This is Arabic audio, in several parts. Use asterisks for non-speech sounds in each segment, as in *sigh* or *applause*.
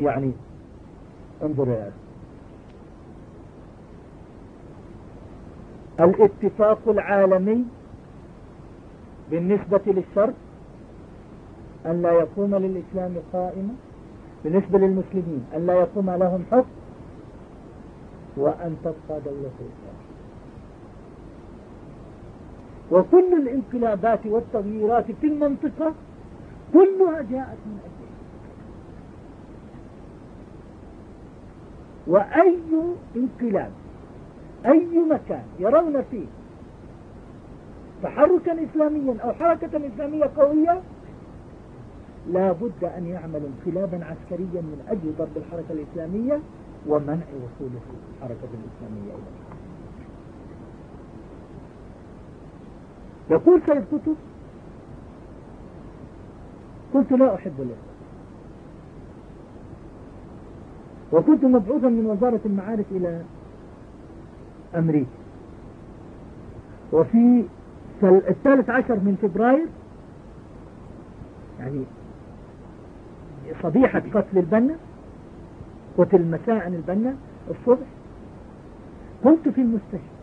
يعني انظر الاتفاق العالمي بالنسبة للشرق أن لا يقوم للإسلام قائمة بالنسبة للمسلمين أن لا يقوم لهم حكم وأن تبقى دولة الإسلام. وكل الانقلابات والتغييرات في المنطقة كلها جاءت من أجل وأي انقلاب أي مكان يرون فيه تحركا إسلاميا أو حركة إسلامية قوية لا بد أن يعمل انقلابا عسكريا من أجل ضرب الحركة الإسلامية ومنع وصول الحركة الإسلامية إلى يقول سيد قطب قلت لا أحب الإسلام. وكنت مبعوثا من وزارة المعارف إلى أمريكا. وفي الثالث عشر من فبراير يعني صبيحة قتل البنا قتل مساء البنا الصبح كنت في المستشفى.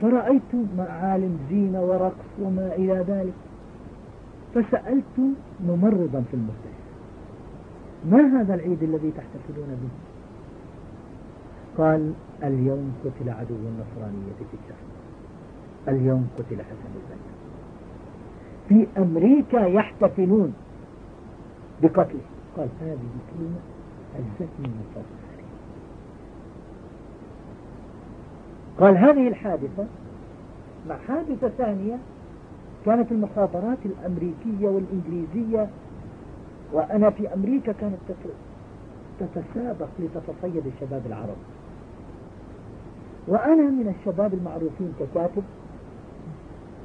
فرأيت معالم زينة ورقص وما إلى ذلك. فسألت ممرضا في المستشفى. ما هذا العيد الذي تحتفلون به؟ قال اليوم قتل عدو النصرانية في الشام. اليوم قتل حسن البنا في أمريكا يحتفلون بقتله. قال هذه كلمة هزتني من فوق قال هذه الحادثة مع حادثة ثانية كانت المخابرات الأمريكية والإنجليزية وأنا في أمريكا كانت تتسابق لتتصيد الشباب العرب. وأنا من الشباب المعروفين ككاتب.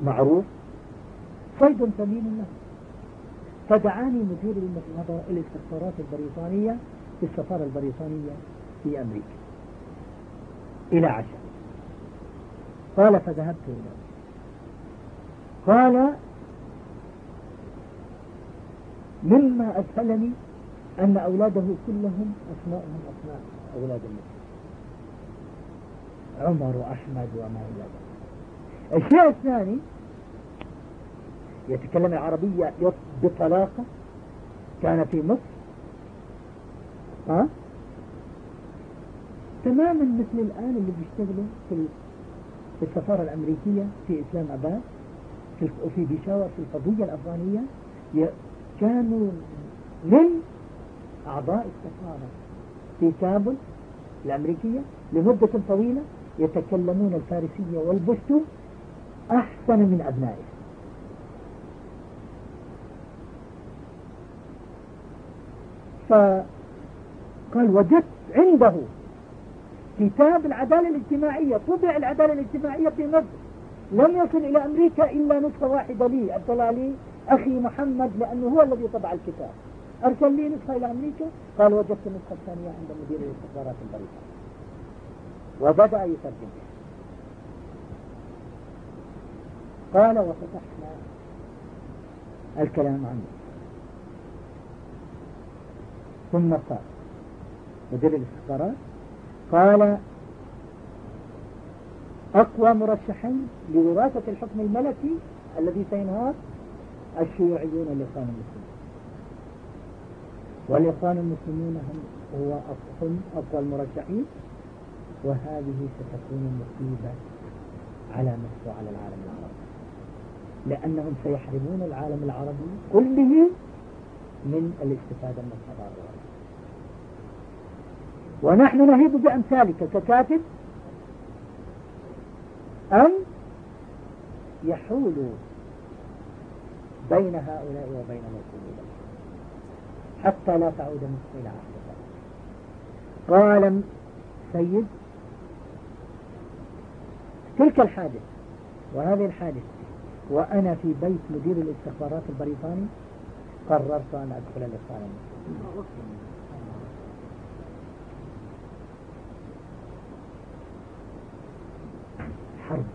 معروف. صيد ثمين له فدعاني مدير الاستخبارات البريطانية في السفارة البريطانية في أمريكا. إلى عشاء قال فذهبت إلى قال مما أسهلني أن أولاده كلهم أسماءهم أسماء أولاد المسلمين عمر وأحمد وما إلى ذلك. الشيء الثاني يتكلم العربية بطلاقة كان في مصر. ها؟ تماما مثل الآن اللي بيشتغلوا في السفارة الأمريكية في إسلام أباد وفي بيشاور في القضية الأفغانية كانوا من أعضاء السفارة. في كابل الأمريكية لمدة طويلة يتكلمون الفارسية والبشتو أحسن من أبنائهم فقال وجدت عنده كتاب العدالة الاجتماعية طبع العدالة الاجتماعية في مصر. لم يصل إلى أمريكا إلا نسخة واحدة لي أرسل لي أخي محمد لأنه هو الذي طبع الكتاب. أرسل لي نسخة إلى أمريكا. قال وجدت النسخة الثانية عند مدير الاستخبارات البريطانية. وبدأ يترجم. قال وفتحنا الكلام عنه. ثم قال مدير الاستخبارات قال أقوى مرشحين لوراثة الحكم الملكي الذي سينهار الشيوعيون الإخوان المسلمين. والإخوان المسلمون هم هو هم أقوى المرشحين وهذه ستكون مصيبة على مصر وعلى العالم العربي. لأنهم سيحرمون العالم العربي كله من الاستفادة من الحضارة ونحن نهيب بأمثالك ككاتب أن يحولوا بين هؤلاء وبين الوصول حتى لا تعود مصر إلى قال سيد تلك الحادثة وهذه الحادثة وأنا في بيت مدير الاستخبارات البريطاني قررت أن أدخل الإخوان حرب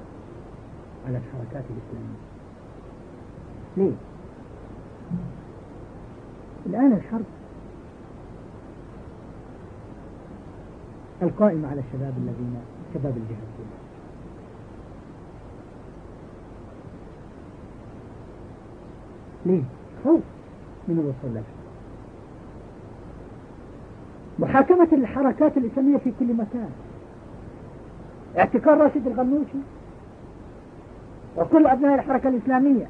على الحركات الإسلامية. ليه؟ الآن الحرب القائمة على الشباب الذين شباب الجهاد ليه؟ خوف من الوصول لها محاكمة الحركات الإسلامية في كل مكان اعتقال راشد الغنوشي وكل أبناء الحركة الإسلامية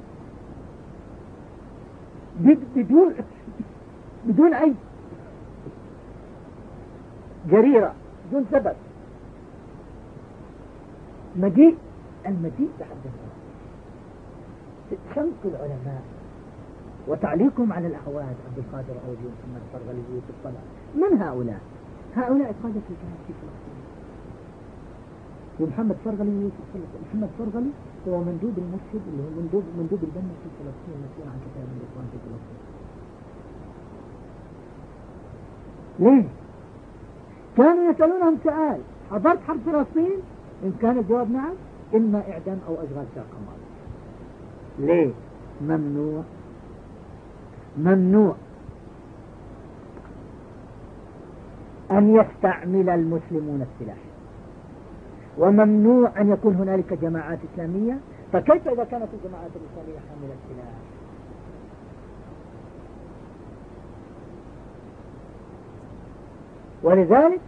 بدون بدون أي جريرة بدون سبب. مجيء المجيء بحد شمس العلماء وتعليقهم على الأحوال عبد القادر أودي ومحمد فرغلي ويوسف طلع من هؤلاء؟ هؤلاء قادة الجهاد في فلسطين. ومحمد فرغلي محمد فرغلي هو مندوب المرشد اللي هو مندوب مندوب البنا في فلسطين المسؤول عن كتاب الإخوان في فلسطين. ليه؟ كانوا يسألونهم سؤال. حضرت حرب فلسطين؟ إن كان الجواب نعم إما إعدام أو أشغال شاقة ليه؟ ممنوع. ممنوع. أن يستعمل المسلمون السلاح. وممنوع أن يكون هنالك جماعات إسلامية. فكيف إذا كانت الجماعات الإسلامية حاملة السلاح؟ ولذلك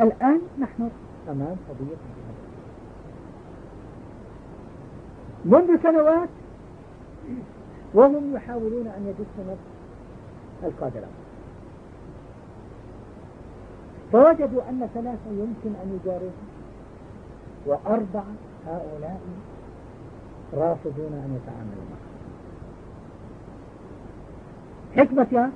الآن نحن أمام قضية منذ سنوات وهم يحاولون أن يدسوا نفس القادرات. فوجدوا أن ثلاثة يمكن أن يجاريهم. وأربعة هؤلاء رافضون أن يتعاملوا معهم. حكمة يا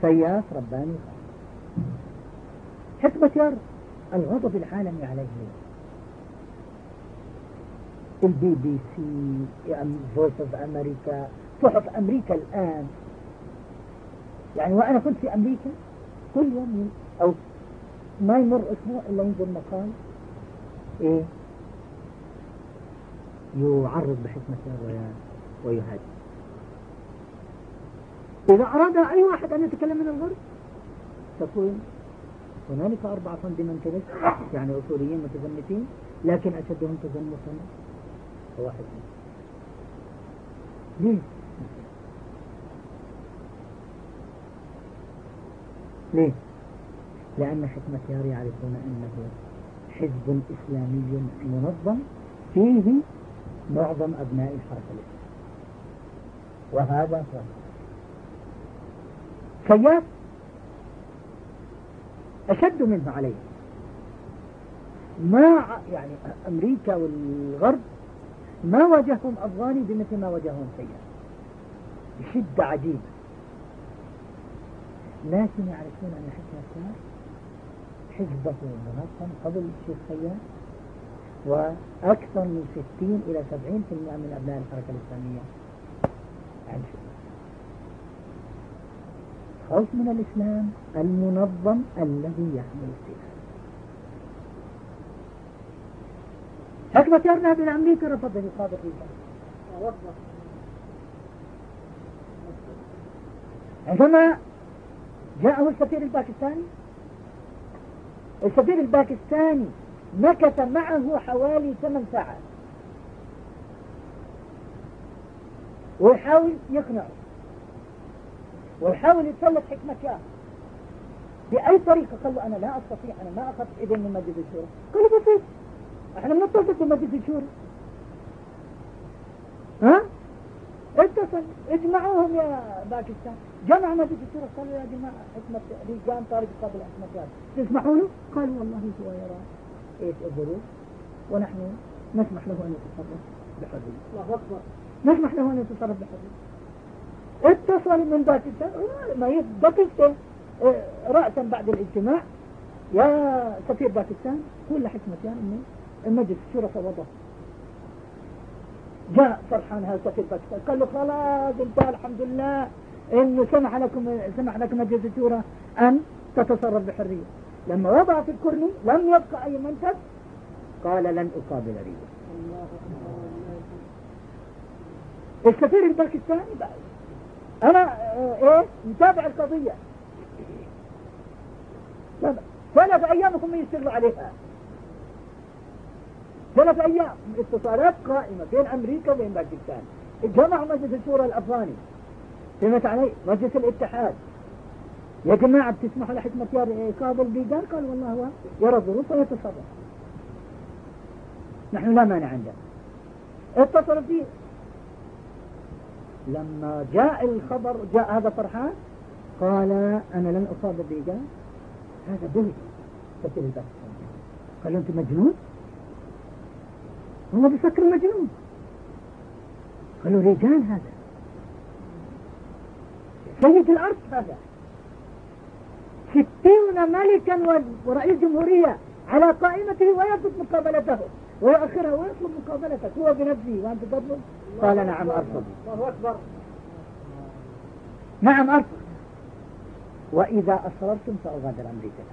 سياف رباني حكمة يار الغضب العالمي عليه. ال BBC Voice of أمريكا صحف أمريكا الآن يعني وأنا كنت في أمريكا كل يوم أو ما يمر أسبوع إلا ينزل مقال إيه. يعرض بحكمة ويهاجم. إذا أراد أي واحد أن يتكلم من الغرب تكون هنالك أربعة فاندمنتاليست يعني أصوليين متزمتين لكن أشدهم تزمتا واحد ليه؟ ليه؟ لأن حكمة يار يعرفون أنه حزب إسلامي منظم فيه معظم أبناء الحركة الإسلامية وهذا هو سياف أشد منه عليه. ما يعني أمريكا والغرب ما واجههم أفغاني بمثل ما واجههم سياف بشدة عجيبة. لكن يعرفون أن حكمة الشام حزبة منظم قبل الشيخ سياف وأكثر من 60 إلى 70% من أبناء الحركة الإسلامية. عن خوف من الإسلام المنظم الذي يحمل السلاح. حكمة يرنا بن أمريكا رفض نقاب الرجال عندما جاءه السفير الباكستاني؟ السفير الباكستاني مكث معه حوالي ثمان ساعات. ويحاول يقنعه. ويحاول يتسلط حكمة بأي طريقة؟ قال له أنا لا أستطيع أنا ما أخذت إذن من مجلس الشورى. قال له بسيط إحنا بنتصل بمجلس الشورى. ها؟ اتصل اجمعوهم يا باكستان. جمع مجلس الشورى قالوا يا جماعة حكمة رجال طارق قبل حكمة تسمحوا له قالوا والله هو يرى إيش الظروف ونحن نسمح له أن يتصرف بحرية الله أكبر. نسمح له أن يتصرف بحرية اتصل من باكستان. ما دقيقة إيه، رأسا بعد الاجتماع. يا سفير باكستان كل حكمتين إنه المجلس الشورى فوضه جاء فرحان هذا سفير باكستان قال له خلاص انتهى الحمد لله. إنه سمح لكم سمح لكم مجلس الشورى أن تتصرف بحرية. لما وضع في الكرني لم يبقى أي منتج قال لن أقابل ريبه. السفير الباكستاني بعد أنا إيه نتابع القضية. ثلاث أيام هم يشتغلوا عليها. ثلاث أيام اتصالات قائمة بين أمريكا وبين باكستان. اجتمعوا مجلس الشورى الأفغاني. فهمت علي؟ مجلس الاتحاد. يا جماعة بتسمحوا لحكمة يار قابل بيقال قال والله هو يرى الظروف ويتصرف نحن لا مانع عندنا اتصل فيه. لما جاء الخبر جاء هذا فرحان قال أنا لن أصاب بيقال هذا بلد فتل البحث قال أنت مجنون؟ هم بيفكروا مجنون قالوا رجال هذا. سيد الأرض هذا. ستين ملكا ورئيس جمهورية على قائمته ويرفض مقابلته. ويؤخرها ويطلب مقابلتك هو بنفسه. وأنت تطلب؟ قال نعم أرفض الله أكبر. نعم أرفض وإذا أصررتم سأغادر أمريكا.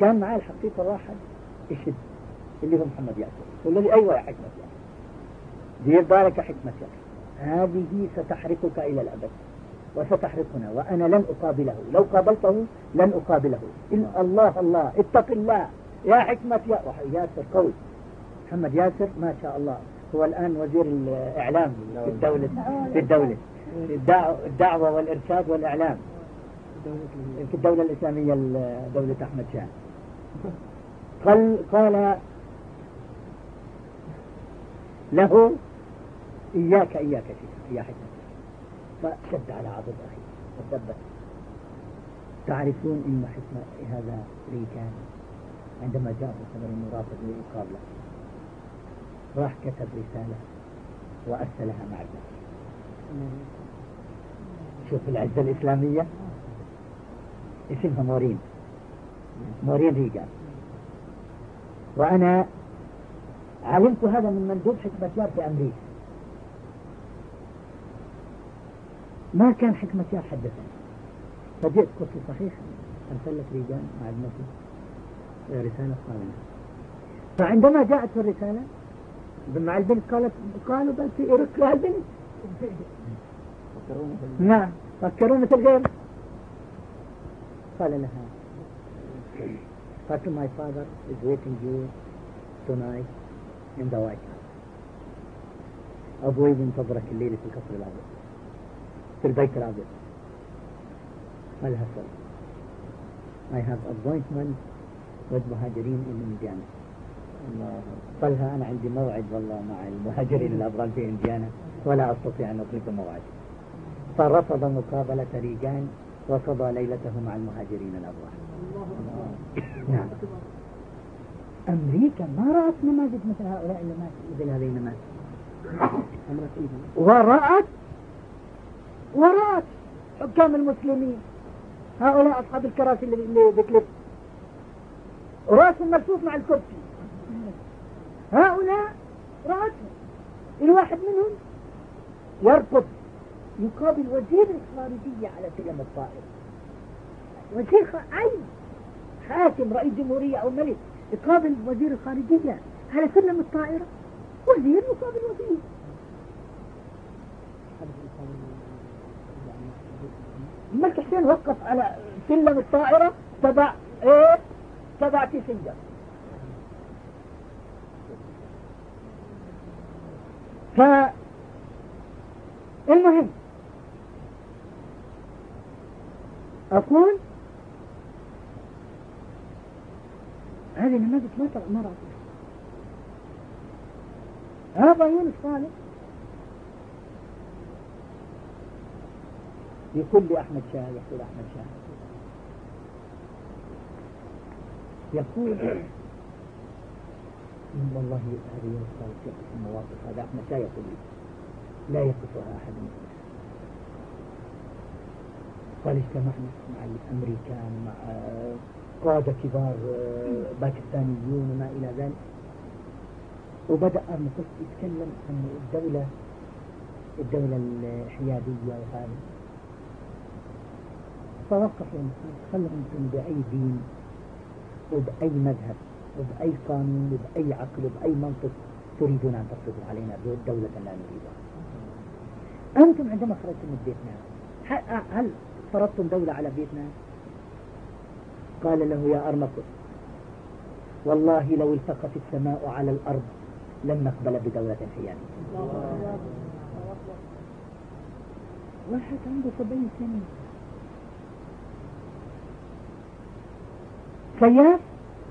كان معي الحقيقة واحد يشد اللي هو محمد ياسر والذي أيوة يا حكمة ياسر دير بالك حكمة ياسر هذه ستحرقك إلى الأبد. وستحرقنا. وأنا لن أقابله. لو قابلته لن أقابله. إن الله الله. اتق الله. يا حكمة يا ياسر قوي. محمد ياسر ما شاء الله. هو الآن وزير الإعلام في الدولة. في الدولة. الدعوة والإرشاد والإعلام. في الدولة الإسلامية دولة أحمد شاه. قال قال له إياك إياك يا حكمة فشد على عضد أخي وثبت. تعرفون إن حكمة هذا ريكان عندما جاء خبر انه رافض للإقابلة راح كتب رسالة وأرسلها مع ابنه شوف العزة الإسلامية. اسمها مورين. مورين ريجان وأنا علمت هذا من مندوب حكمة يار في أمريكا. ما كان حكمة يار حدثني فجئت قلت صحيح أرسل لك ريجان مع ابنتي رسالة قال فعندما جاءت الرسالة مع البنت قالت قالوا بل في إيرك لها البنت. نعم فكروا مثل غير قال لها قالت my father is waiting you tonight. White house أبوي ينتظرك الليلة في القصر الأبيض. في البيت الأبيض. قال لها I have appointment with مهاجرين in Indiana. قالها أنا عندي موعد والله مع المهاجرين الأبرار في إنديانا ولا أستطيع أن أطلق موعد. فرفض مقابلة ريجان وقضى ليلته مع المهاجرين الأبرار. نعم. أمريكا ما رأت نماذج مثل هؤلاء النماذج مثل هذه النماذج ورأت؟ ورأت حكام المسلمين هؤلاء أصحاب الكراسي اللي بكليب رأسهم ملفوف مع الكرسي. هؤلاء رأتهم الواحد منهم يرفض يقابل وزير الخارجية على سلم الطائرة. وزير عين حاكم رئيس جمهورية أو ملك يقابل وزير الخارجية على سلم الطائرة وزير يقابل وزير الملك حسين وقف على سلم الطائرة؟ تبع إيه؟ تبع كيسنجر فالمهم أقول هذه النماذج ما ما رأت. هذا يونس صالح يقول لي أحمد شاه يقول أحمد شاه. يقول والله هذه يونس صالح يقف المواقف هذا أحمد شاه يقول لي. لا يقفها أحد من قال اجتمعنا مع الأمريكان مع قادة كبار آه، باكستانيون وما إلى ذلك. وبدأ المقص يتكلم عن الدولة الدولة الحيادية وهذا. فوقف خلهم بأي دين وبأي مذهب وبأي قانون وبأي عقل وبأي منطق تريدون أن تفرضوا علينا دولة لا نريدها. أنتم عندما خرجتم من فيتنام هل فرضتم دولة على فيتنام؟ قال له يا أرمكس والله لو التقت السماء على الأرض لن نقبل بدولة حيادية واحد عنده سبعين سنة. سياف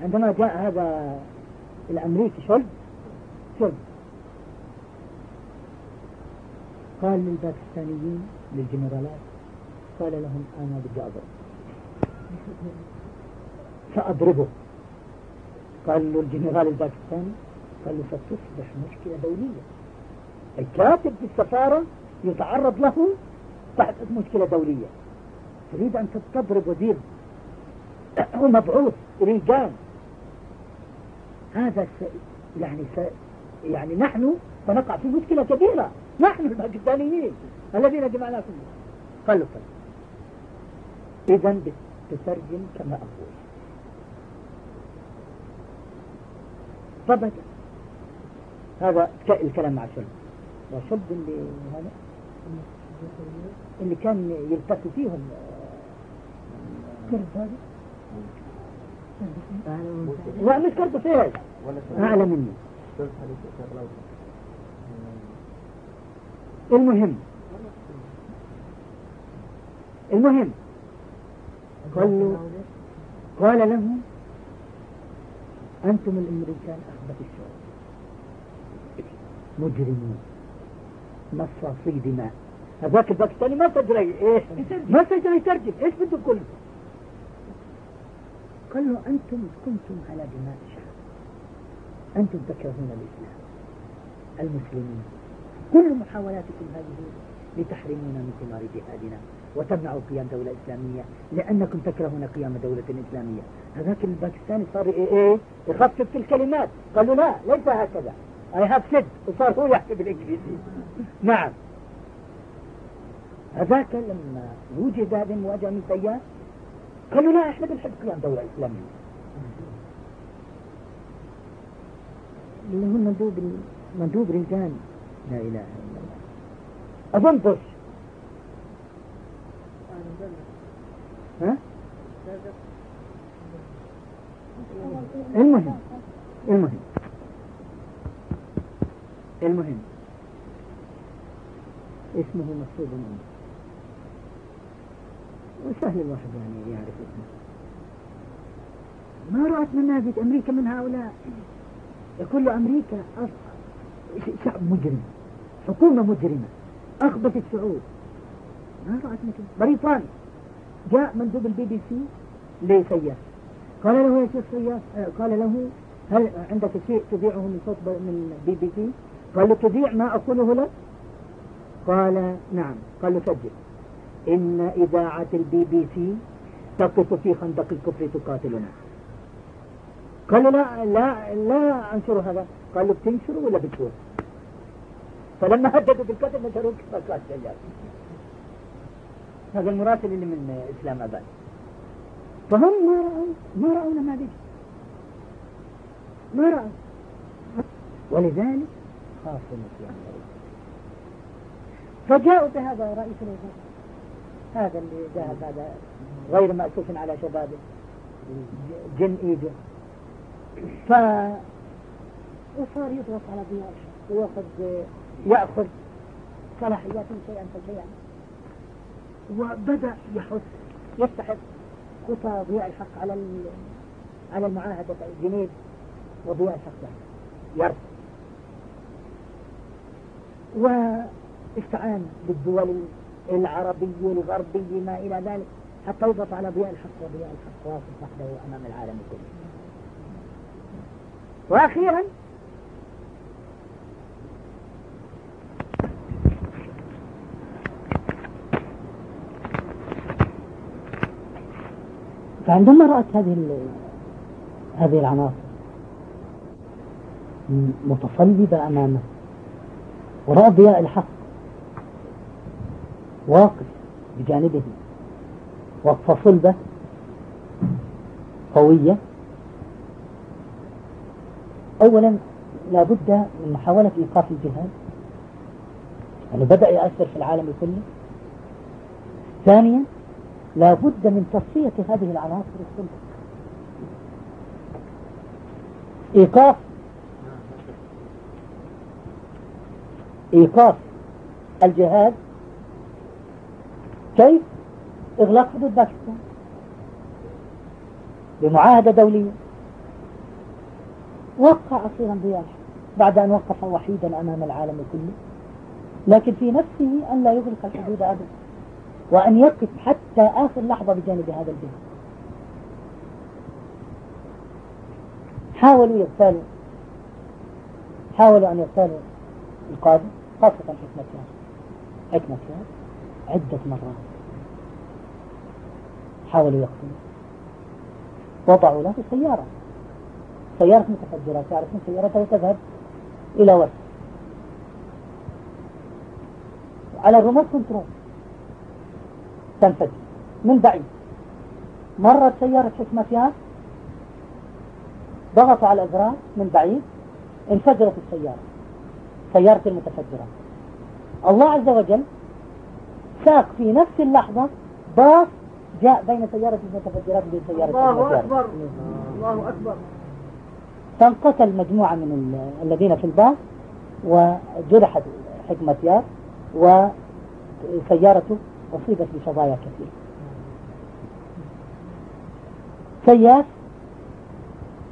عندما جاء هذا الأمريكي شولد شولد قال للباكستانيين للجنرالات قال لهم أنا بدي أضرب سأضربه. قال له الجنرال الباكستاني قال له ستصبح مشكلة دولية. الكاتب في السفارة يتعرض له تحت مشكلة دولية. تريد أن تضرب وزير. هو مبعوث ريجان هذا س... يعني س... يعني نحن سنقع في مشكلة كبيرة. نحن الباكستانيين الذين جمعناكم. قال له طيب. إذا تترجم كما أقول. فبدأ هذا الكلام مع شلب وشلب اللي هذا؟ اللي كان يلتقي فيهم كرد هذا؟ لا مش كرد فيه أعلى مني. المهم المهم قال قال لهم أنتم الأمريكان أخبث الشعوب مجرمون. مصاصي دماء. هذاك الباكستاني ما تجري إيش. ما تجري يترجم. إيش بده كل قال له أنتم كنتم على دماء الشعب. أنتم تكرهون الإسلام. المسلمين. كل محاولاتكم هذه لتحرمونا من ثمار جهادنا. وتمنعوا قيام دولة إسلامية لأنكم تكرهون قيام دولة إسلامية. هذاك الباكستاني صار إيه, إيه يخفف في الكلمات. قالوا لا ليس هكذا. I have said وصار هو يحكي بالإنجليزي. *laughs* نعم. هذاك لما وجد هذه المواجهة من سيار قالوا لا إحنا بنحب قيام دولة إسلامية. اللي هو مندوب مندوب رجال. لا إله إلا الله. أظن بوش ها؟ المهم المهم. المهم. اسمه مكتوب عنده وسهل الواحد يعني يعرف اسمه. ما رأت نماذج أمريكا من هؤلاء؟ له أمريكا شعب مجرم. حكومة مجرمة. أخبث الشعوب ما بريطانيا جاء مندوب البي بي سي لسياف قال له يا شيخ سياف آه، قال له هل عندك شيء تذيعه من صوت من بي بي سي؟ قال له تذيع ما أقوله لك؟ قال نعم. قال له سجل. إن إذاعة البي بي سي تقف في خندق الكفر تقاتلنا. قال لا لا لا أنشر هذا. قال له بتنشره ولا بتقول؟ فلما هددوا بالقتل نشروه كفاكات شجار هذا المراسل اللي من إسلام أباد. فهم ما رأوا ما رأوا نماذج ما رأوا. ولذلك خافوا نسيان فجاءوا بهذا رئيس الوزراء. هذا اللي ذهب هذا غير مأسوف على شبابه. جن ايده ف وصار يضغط على ضياء ويأخذ يأخذ صلاحياته شيئا فشيئا. وبدأ يحث يستحق خطى ضياء الحق على على المعاهدة جنيف وضياء الحق يرفض واستعان بالدول العربية الغربية ما إلى ذلك حتى يضغط على ضياء الحق وضياء الحق واقف وحده أمام العالم كله. وأخيرا فعندما رأت هذه هذه العناصر متصلبة أمامه ورأى ضياء الحق واقف بجانبه وقفة صلبة قوية أولا لابد من محاولة إيقاف الجهاد يعني بدأ يأثر في العالم كله. ثانيا لا بد من تصفية هذه العناصر السلطة إيقاف. إيقاف الجهاد كيف؟ إغلاق حدود باكستان. بمعاهدة دولية. وقع أخيرا ضياء بعد أن وقف وحيدا أمام العالم كله. لكن في نفسه أن لا يغلق الحدود أبدا. وأن يقف حتى آخر لحظة بجانب هذا الجهاد حاولوا يغتالوا حاولوا أن يغتالوا القادة خاصة حكمة حكمة عدة مرات. حاولوا يقتلوا وضعوا له سيارة. سيارة متفجرة تعرفون سيارته تذهب إلى وسط. على الريموت كنترول. تنفجر. من بعيد. مرت سيارة حكمة فيها؟ ضغطوا على الأزرار من بعيد انفجرت السيارة سيارة المتفجرات الله عز وجل ساق في نفس اللحظة باص جاء بين سيارة المتفجرات وبين سيارة الله أكبر الله أكبر. فانقتل مجموعة من الذين في الباص وجرحت حكمة يار وسيارته أصيبت بشظايا كثيرة. سياس.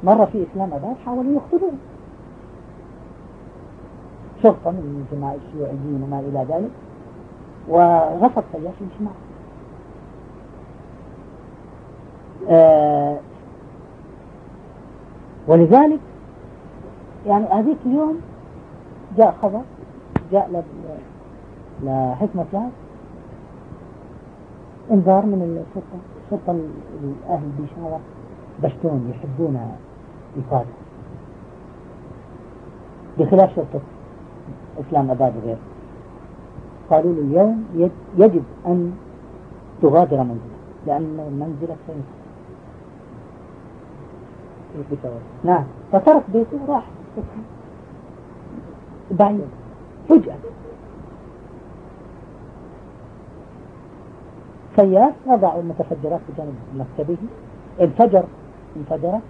مرة في إسلام أباد حاولوا يقتلوه شرطة من جماعة الشيوعيين وما إلى ذلك. ورفض سياس يمشي آه ولذلك يعني هذيك اليوم جاء خبر جاء لحكمة ياس انذار من الشرطة. الشرطة الأهل بيشاور بشتون يحبون القادة بخلاف شرطة إسلام أباد وغيره. قالوا له اليوم يجب أن تغادر منزلك لأن منزلك سينفع نعم فترك بيته وراح. بعيد. فجأة. سياف وضعوا المتفجرات بجانب مكتبه. انفجر انفجرت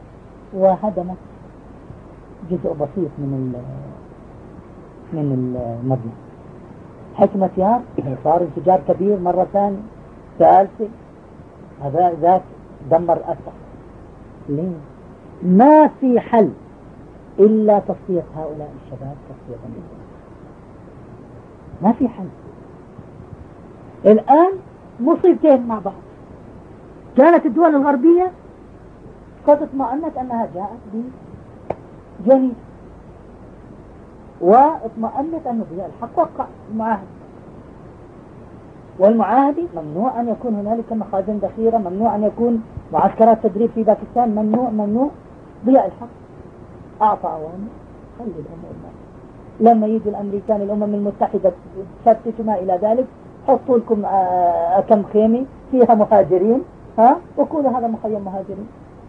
وهدمت جزء بسيط من من المبنى. حكمة يار صار انفجار كبير مرة ثانية. ثالثة هذا ذاك دمر أكثر. ليه؟ ما في حل إلا تصفية هؤلاء الشباب تصفية ما في حل. الآن مصيبتين مع بعض. كانت الدول الغربية قد اطمأنت أنها جاءت بجنيد واطمأنت أن ضياء الحق وقع المعاهد. والمعاهدة ممنوع أن يكون هنالك مخازن ذخيرة ممنوع أن يكون معسكرات تدريب في باكستان ممنوع ممنوع. ضياء الحق. أعطى أوامر خلي الأمور ما لما يجي الأمريكان الأمم المتحدة تفتش ما إلى ذلك حطوا لكم آه، كم خيمة؟ فيها مهاجرين ها؟ وقولوا هذا مخيم مهاجرين.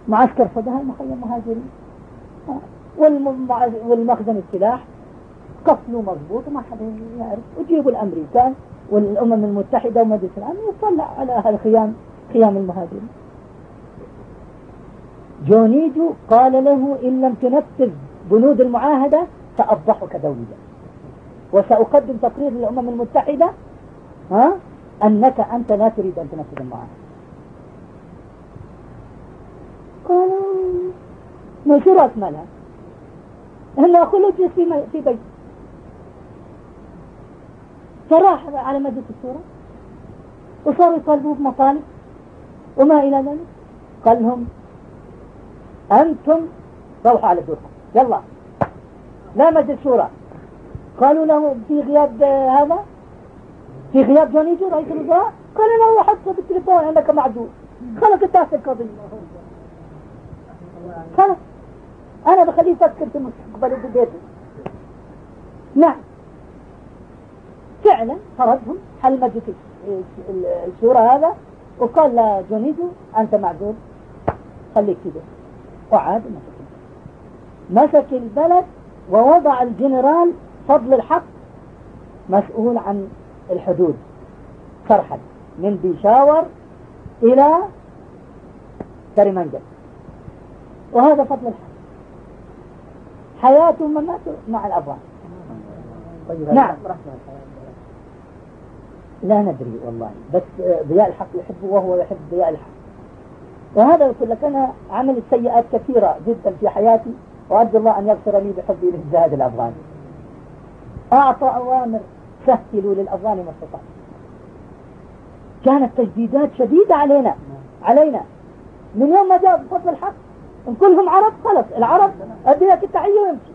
معسكر صدها مخيم مهاجرين. والمخزن السلاح قفلوا مضبوط وما حدا يعرف. وجيبوا الأمريكان والأمم المتحدة ومجلس الأمن يطلع على هالخيام خيام المهاجرين. جونيجو قال له إن لم تنفذ بنود المعاهدة سأفضحك دوليا. وسأقدم تقرير للأمم المتحدة ها؟ أنك أنت لا تريد أن تنفذ المعاهدة قالوا شو مالها هلا أخو اجلس في, في بيت. فراح على مجلس الشورى وصاروا يطالبوا بمطالب وما إلى ذلك. قال لهم أنتم روحوا على دوركم يلا. لا مجلس شورى. قالوا له في غياب هذا؟ في غياب جونيجو رئيس الوزراء قال له حتى بالتليفون انك معذور خلق انتهت القضية خلاص. أنا بخليه يفكر في مستقبله ببيته نعم. فعلا طردهم حل مجلس الشورى هذا وقال لجونيجو أنت معذور. خليك كده وعاد مسك مسك البلد ووضع الجنرال فضل الحق مسؤول عن الحدود. فرحا. من بيشاور إلى كريمنجل وهذا فضل الحق. حياته ومماته مع الأبواب طيب نعم. لا ندري والله. بس ضياء الحق يحبه وهو يحب ضياء الحق. وهذا يقول لك أنا عملت سيئات كثيرة جدا في حياتي وأرجو الله أن يغفر لي بحبي للزهاد الأفغاني أعطى أوامر سهلوا للأفغان ما استطاع كانت تجديدات شديدة علينا علينا. من يوم ما جاء بفضل الحق إن كلهم عرب خلص. العرب أدي لك التحية ويمشي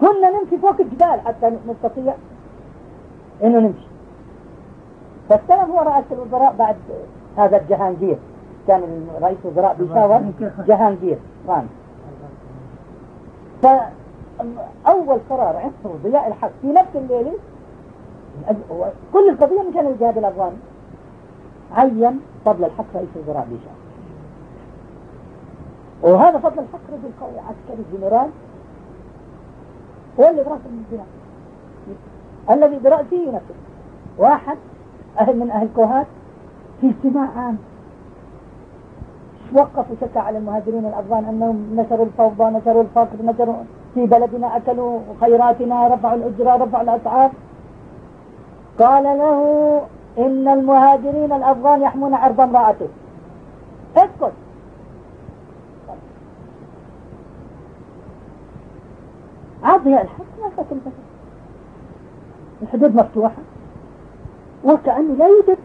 كنا نمشي فوق الجبال حتى نستطيع إنه نمشي. فاستلم هو رئيس الوزراء بعد هذا الجهانجير. كان رئيس وزراء بيشاور جهانجير. فرانس فأول قرار عنده ضياء الحق في نفس الليلة كل القضية مشان الجهاد الأفغاني. عين فضل الحق رئيس وزراء بيشاور وهذا فضل الحق رجل قوي عسكري جنرال. هو اللي برأس البناء. الذي برأسه نفسه. واحد أهل من أهل كوهات في اجتماع عام. وقف وشكى على المهاجرين الأفغان أنهم نشروا الفوضى نشروا الفقر نشروا في بلدنا أكلوا خيراتنا رفعوا الأجرة رفعوا الأسعار. قال له إن المهاجرين الأفغان يحمون عرض امرأته. اسكت. عضي الحق ما الحدود مفتوحة. وكأنه لا يوجد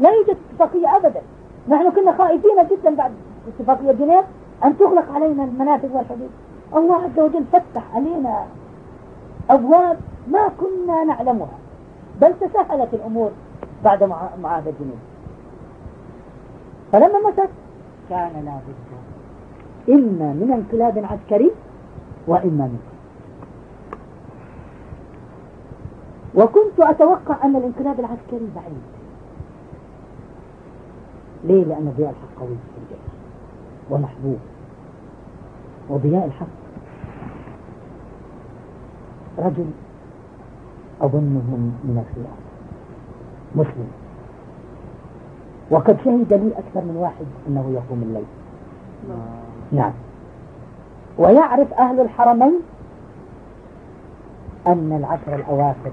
لا يوجد اتفاقية أبدا. نحن كنا خائفين جدا بعد اتفاقية جنيف أن تغلق علينا المنافذ والحدود. الله عز وجل فتح علينا أبواب ما كنا نعلمها بل تسهلت الأمور بعد معاهدة جنيف فلما مسك كان لا بد إما من انقلاب عسكري وإما من وكنت أتوقع أن الانقلاب العسكري بعيد. ليه؟ لأن ضياء الحق قوي في الجيش ومحبوب وضياء الحق رجل أظنه من الخيار مسلم. وقد شهد لي أكثر من واحد أنه يقوم الليل. نعم. ويعرف أهل الحرمين أن العشر الأواخر